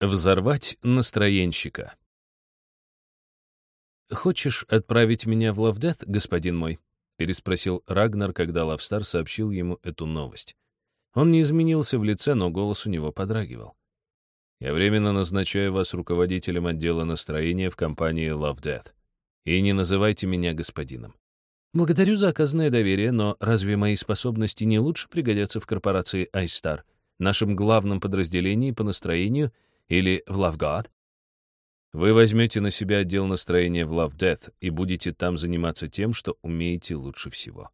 Взорвать настроенщика. «Хочешь отправить меня в Лавдет, господин мой?» — переспросил Рагнар, когда Лавстар сообщил ему эту новость. Он не изменился в лице, но голос у него подрагивал. «Я временно назначаю вас руководителем отдела настроения в компании Лавдет. И не называйте меня господином. Благодарю за оказанное доверие, но разве мои способности не лучше пригодятся в корпорации iStar, нашем главном подразделении по настроению — или в Love God? Вы возьмете на себя отдел настроения в Love Death и будете там заниматься тем, что умеете лучше всего.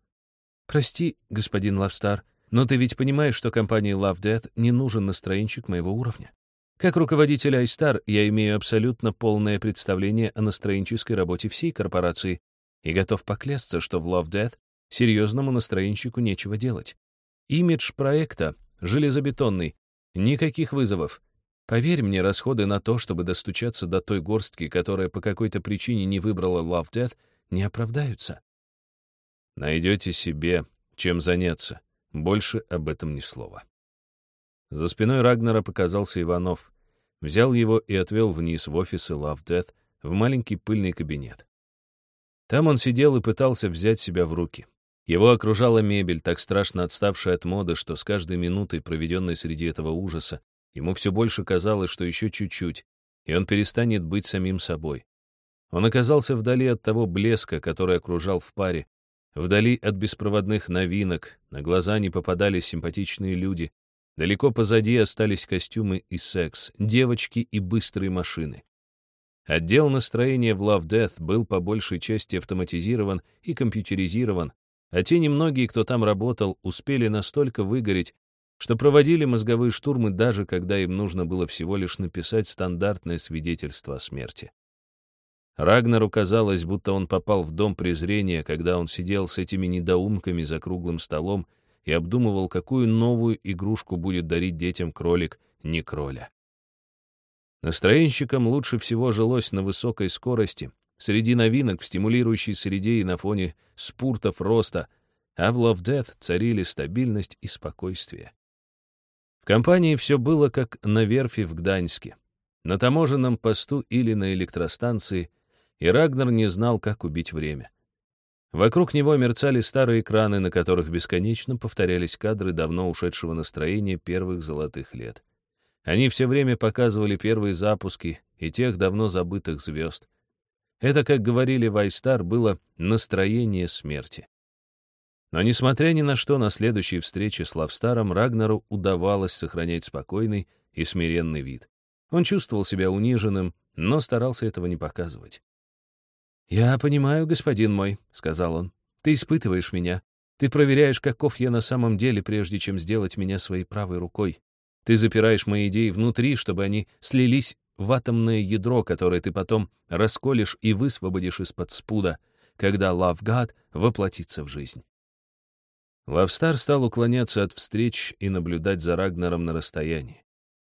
Прости, господин Лавстар, но ты ведь понимаешь, что компании Love Death не нужен настроенщик моего уровня. Как руководитель iStar я имею абсолютно полное представление о настроенческой работе всей корпорации и готов поклясться, что в Love Death серьезному настроенщику нечего делать. Имидж проекта железобетонный, никаких вызовов, Поверь мне, расходы на то, чтобы достучаться до той горстки, которая по какой-то причине не выбрала Love Death, не оправдаются. Найдете себе, чем заняться. Больше об этом ни слова. За спиной Рагнера показался Иванов. Взял его и отвел вниз в офисы Love Death, в маленький пыльный кабинет. Там он сидел и пытался взять себя в руки. Его окружала мебель, так страшно отставшая от моды, что с каждой минутой, проведенной среди этого ужаса, Ему все больше казалось, что еще чуть-чуть, и он перестанет быть самим собой. Он оказался вдали от того блеска, который окружал в паре, вдали от беспроводных новинок, на глаза не попадались симпатичные люди, далеко позади остались костюмы и секс, девочки и быстрые машины. Отдел настроения в Love Death был по большей части автоматизирован и компьютеризирован, а те немногие, кто там работал, успели настолько выгореть, что проводили мозговые штурмы даже когда им нужно было всего лишь написать стандартное свидетельство о смерти. Рагнару казалось, будто он попал в дом презрения, когда он сидел с этими недоумками за круглым столом и обдумывал, какую новую игрушку будет дарить детям кролик не кроля. Настроенщикам лучше всего жилось на высокой скорости, среди новинок в стимулирующей среде и на фоне спуртов роста, а в Love Death царили стабильность и спокойствие. В компании все было как на верфи в Гданьске, на таможенном посту или на электростанции, и Рагнар не знал, как убить время. Вокруг него мерцали старые экраны, на которых бесконечно повторялись кадры давно ушедшего настроения первых золотых лет. Они все время показывали первые запуски и тех давно забытых звезд. Это, как говорили в Айстар, было настроение смерти. Но, несмотря ни на что, на следующей встрече с Лавстаром Рагнару удавалось сохранять спокойный и смиренный вид. Он чувствовал себя униженным, но старался этого не показывать. «Я понимаю, господин мой», — сказал он. «Ты испытываешь меня. Ты проверяешь, каков я на самом деле, прежде чем сделать меня своей правой рукой. Ты запираешь мои идеи внутри, чтобы они слились в атомное ядро, которое ты потом расколешь и высвободишь из-под спуда, когда God воплотится в жизнь. Лавстар стал уклоняться от встреч и наблюдать за Рагнаром на расстоянии.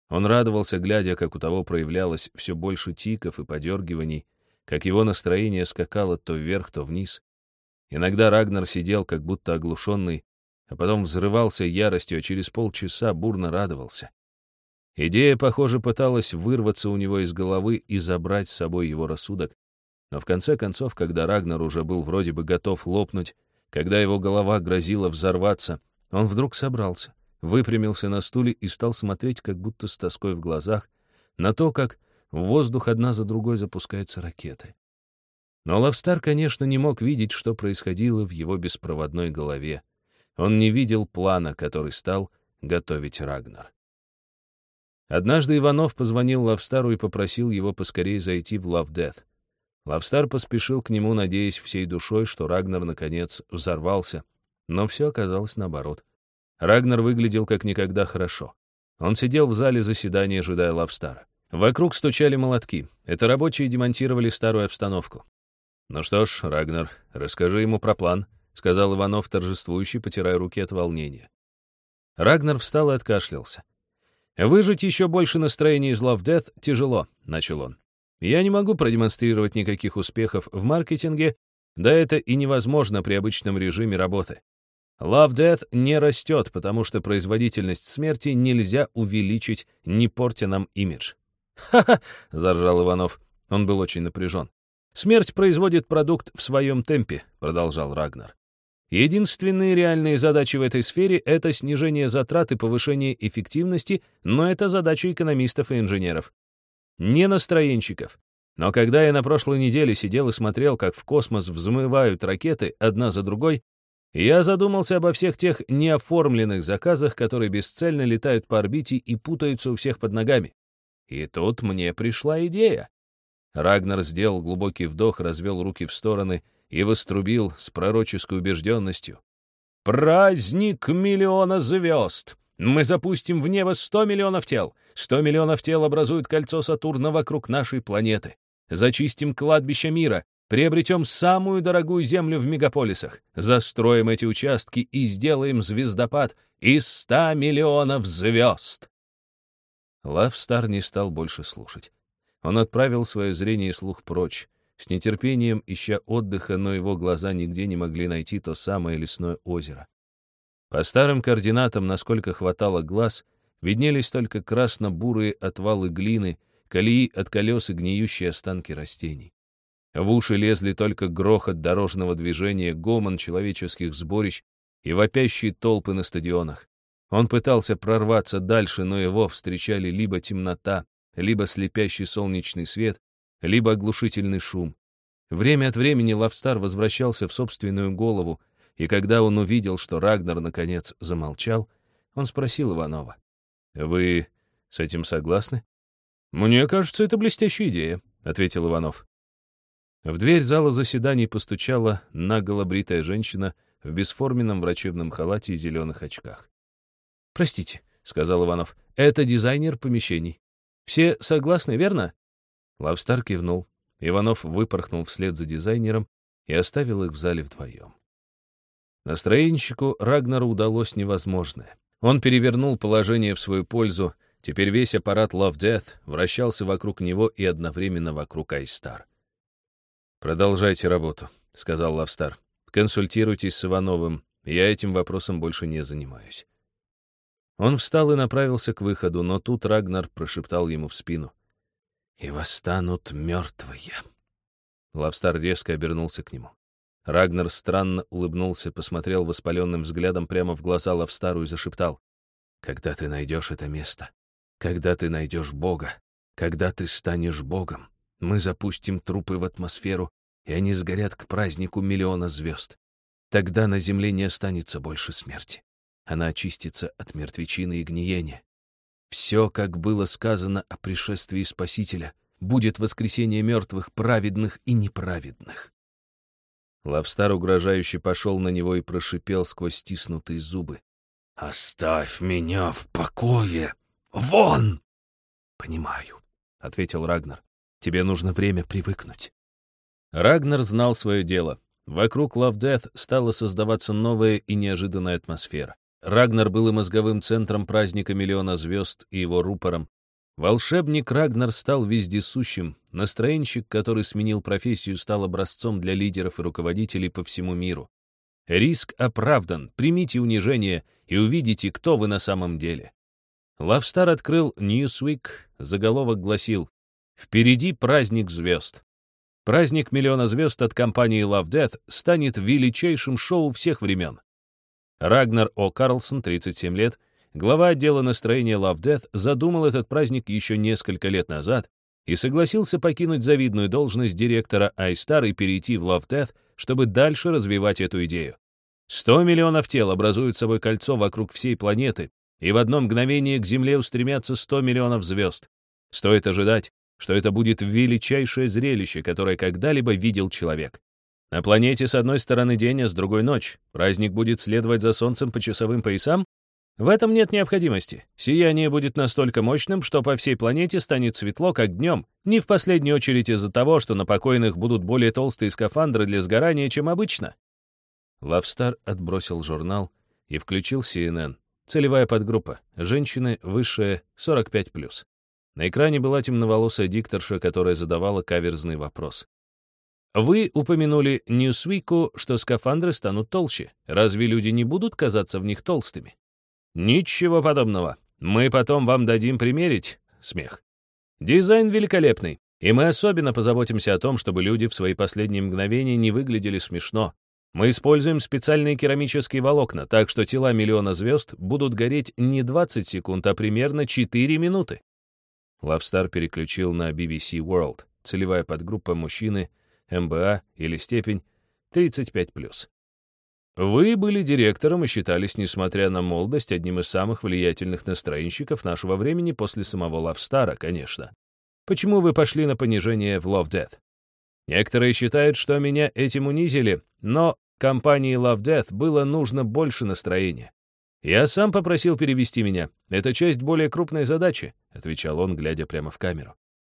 Он радовался, глядя, как у того проявлялось все больше тиков и подергиваний, как его настроение скакало то вверх, то вниз. Иногда Рагнар сидел, как будто оглушенный, а потом взрывался яростью, а через полчаса бурно радовался. Идея, похоже, пыталась вырваться у него из головы и забрать с собой его рассудок, но в конце концов, когда Рагнар уже был вроде бы готов лопнуть, когда его голова грозила взорваться, он вдруг собрался, выпрямился на стуле и стал смотреть, как будто с тоской в глазах, на то, как в воздух одна за другой запускаются ракеты. Но Лавстар, конечно, не мог видеть, что происходило в его беспроводной голове. Он не видел плана, который стал готовить Рагнар. Однажды Иванов позвонил Лавстару и попросил его поскорее зайти в Лавдет. Лавстар поспешил к нему, надеясь всей душой, что Рагнар, наконец, взорвался. Но все оказалось наоборот. Рагнар выглядел как никогда хорошо. Он сидел в зале заседания, ожидая Лавстара. Вокруг стучали молотки. Это рабочие демонтировали старую обстановку. «Ну что ж, Рагнар, расскажи ему про план», — сказал Иванов, торжествующий, потирая руки от волнения. Рагнар встал и откашлялся. «Выжить еще больше настроения из Love Death тяжело», — начал он. Я не могу продемонстрировать никаких успехов в маркетинге, да это и невозможно при обычном режиме работы. Love Death не растет, потому что производительность смерти нельзя увеличить, не портя нам имидж. «Ха-ха!» — заржал Иванов. Он был очень напряжен. «Смерть производит продукт в своем темпе», — продолжал Рагнар. Единственные реальные задачи в этой сфере — это снижение затрат и повышение эффективности, но это задача экономистов и инженеров. Не настроенщиков. Но когда я на прошлой неделе сидел и смотрел, как в космос взмывают ракеты одна за другой, я задумался обо всех тех неоформленных заказах, которые бесцельно летают по орбите и путаются у всех под ногами. И тут мне пришла идея. Рагнар сделал глубокий вдох, развел руки в стороны и вострубил с пророческой убежденностью. «Праздник миллиона звезд! Мы запустим в небо сто миллионов тел. Сто миллионов тел образуют кольцо Сатурна вокруг нашей планеты. Зачистим кладбище мира, приобретем самую дорогую землю в мегаполисах, застроим эти участки и сделаем звездопад из ста миллионов звезд. Лавстар не стал больше слушать. Он отправил свое зрение и слух прочь, с нетерпением ища отдыха, но его глаза нигде не могли найти то самое лесное озеро. По старым координатам, насколько хватало глаз, виднелись только красно-бурые отвалы глины, колеи от колес и гниющие останки растений. В уши лезли только грохот дорожного движения, гомон человеческих сборищ и вопящие толпы на стадионах. Он пытался прорваться дальше, но его встречали либо темнота, либо слепящий солнечный свет, либо оглушительный шум. Время от времени Лавстар возвращался в собственную голову, и когда он увидел, что Рагнар наконец замолчал, он спросил Иванова. «Вы с этим согласны?» «Мне кажется, это блестящая идея», — ответил Иванов. В дверь зала заседаний постучала наголо бритая женщина в бесформенном врачебном халате и зеленых очках. «Простите», — сказал Иванов, — «это дизайнер помещений. Все согласны, верно?» Лавстар кивнул. Иванов выпорхнул вслед за дизайнером и оставил их в зале вдвоем. Настроенщику Рагнару удалось невозможное. Он перевернул положение в свою пользу, Теперь весь аппарат Love Death вращался вокруг него и одновременно вокруг Айстар. «Продолжайте работу», — сказал Лавстар. «Консультируйтесь с Ивановым. Я этим вопросом больше не занимаюсь». Он встал и направился к выходу, но тут Рагнар прошептал ему в спину. «И восстанут мертвые». Лавстар резко обернулся к нему. Рагнар странно улыбнулся, посмотрел воспаленным взглядом прямо в глаза Лавстару и зашептал. «Когда ты найдешь это место, когда ты найдешь Бога, когда ты станешь Богом, мы запустим трупы в атмосферу, и они сгорят к празднику миллиона звезд. Тогда на земле не останется больше смерти. Она очистится от мертвечины и гниения. Все, как было сказано о пришествии Спасителя, будет воскресение мертвых, праведных и неправедных. Лавстар угрожающе пошел на него и прошипел сквозь стиснутые зубы. «Оставь меня в покое!» Вон!» «Понимаю», — ответил Рагнар. «Тебе нужно время привыкнуть». Рагнар знал свое дело. Вокруг Love стала создаваться новая и неожиданная атмосфера. Рагнар был и мозговым центром праздника миллиона звезд и его рупором. Волшебник Рагнар стал вездесущим, настроенщик, который сменил профессию, стал образцом для лидеров и руководителей по всему миру. Риск оправдан, примите унижение и увидите, кто вы на самом деле. Лавстар открыл Newsweek, заголовок гласил «Впереди праздник звезд». Праздник миллиона звезд от компании Love Death станет величайшим шоу всех времен. Рагнар О. Карлсон, 37 лет, глава отдела настроения Love Death, задумал этот праздник еще несколько лет назад и согласился покинуть завидную должность директора iStar и перейти в Love Death, чтобы дальше развивать эту идею. 100 миллионов тел образуют собой кольцо вокруг всей планеты, и в одно мгновение к Земле устремятся 100 миллионов звезд. Стоит ожидать, что это будет величайшее зрелище, которое когда-либо видел человек. На планете с одной стороны день, а с другой ночь. Праздник будет следовать за Солнцем по часовым поясам? В этом нет необходимости. Сияние будет настолько мощным, что по всей планете станет светло, как днем, не в последнюю очередь из-за того, что на покойных будут более толстые скафандры для сгорания, чем обычно. Лавстар отбросил журнал и включил CNN. Целевая подгруппа. Женщины высшие 45+. На экране была темноволосая дикторша, которая задавала каверзный вопрос. Вы упомянули Ньюсвику, что скафандры станут толще. Разве люди не будут казаться в них толстыми? Ничего подобного. Мы потом вам дадим примерить. Смех. Дизайн великолепный, и мы особенно позаботимся о том, чтобы люди в свои последние мгновения не выглядели смешно. Мы используем специальные керамические волокна, так что тела миллиона звезд будут гореть не 20 секунд, а примерно 4 минуты. Лавстар переключил на BBC World, целевая подгруппа мужчины, МБА или степень 35+. Вы были директором и считались, несмотря на молодость, одним из самых влиятельных настроенщиков нашего времени после самого Лавстара, конечно. Почему вы пошли на понижение в Love Death? Некоторые считают, что меня этим унизили, но компании Love Death было нужно больше настроения. «Я сам попросил перевести меня. Это часть более крупной задачи», — отвечал он, глядя прямо в камеру.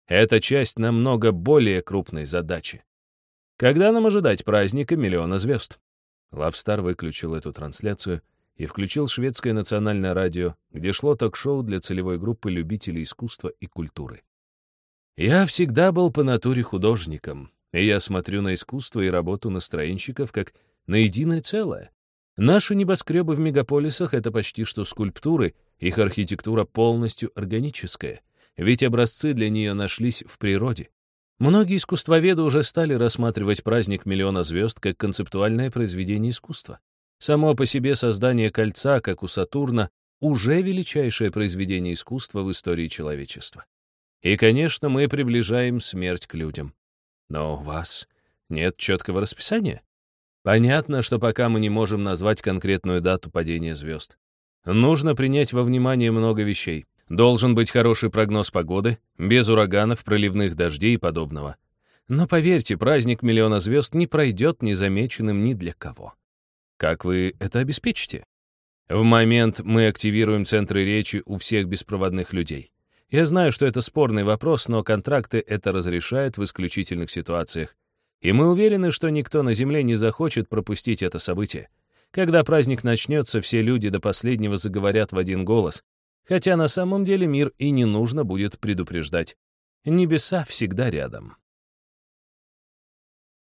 «Это часть намного более крупной задачи. Когда нам ожидать праздника миллиона звезд?» Лавстар выключил эту трансляцию и включил шведское национальное радио, где шло ток-шоу для целевой группы любителей искусства и культуры. «Я всегда был по натуре художником, и я смотрю на искусство и работу настроенщиков как на единое целое. Наши небоскребы в мегаполисах — это почти что скульптуры, их архитектура полностью органическая, ведь образцы для нее нашлись в природе. Многие искусствоведы уже стали рассматривать праздник миллиона звезд как концептуальное произведение искусства. Само по себе создание кольца, как у Сатурна, уже величайшее произведение искусства в истории человечества. И, конечно, мы приближаем смерть к людям. Но у вас нет четкого расписания. Понятно, что пока мы не можем назвать конкретную дату падения звезд. Нужно принять во внимание много вещей. Должен быть хороший прогноз погоды, без ураганов, проливных дождей и подобного. Но поверьте, праздник миллиона звезд не пройдет незамеченным ни для кого. Как вы это обеспечите? В момент мы активируем центры речи у всех беспроводных людей. Я знаю, что это спорный вопрос, но контракты это разрешают в исключительных ситуациях. И мы уверены, что никто на Земле не захочет пропустить это событие. Когда праздник начнется, все люди до последнего заговорят в один голос, Хотя на самом деле мир и не нужно будет предупреждать. Небеса всегда рядом.